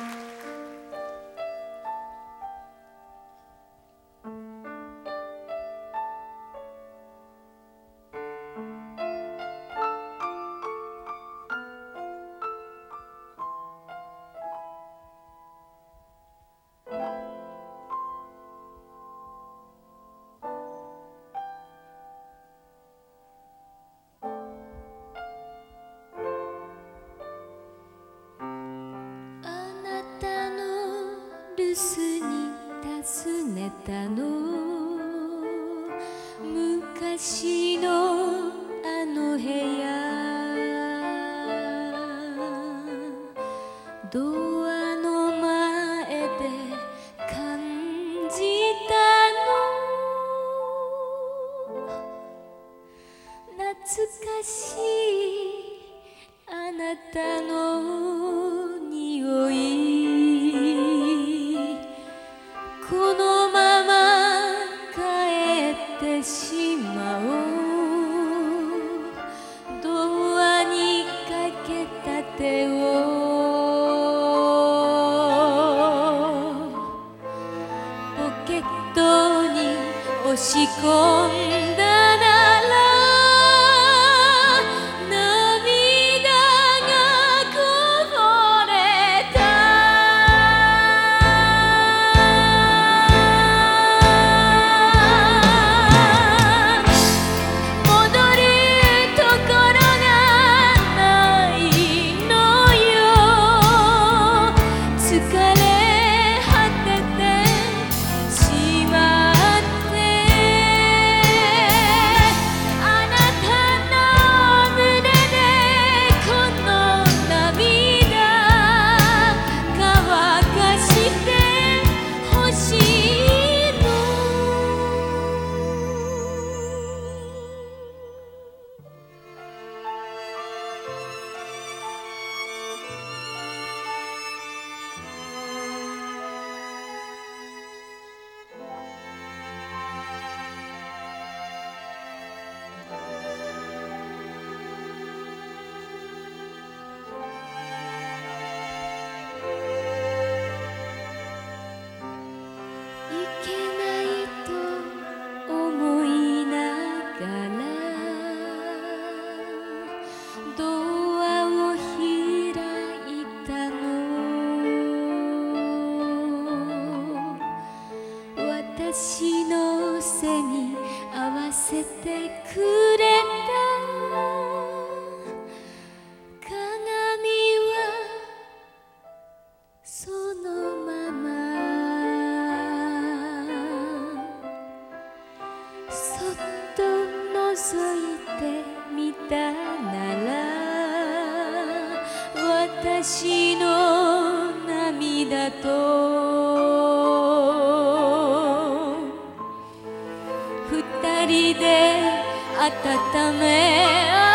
あ留守に尋ねたの。昔のあの部屋。ドアの前で感じたの。懐かしいあなたの。し込んだ私の背に合わせてくれた。鏡はそのまま。そっと覗いてみたなら私の涙と温め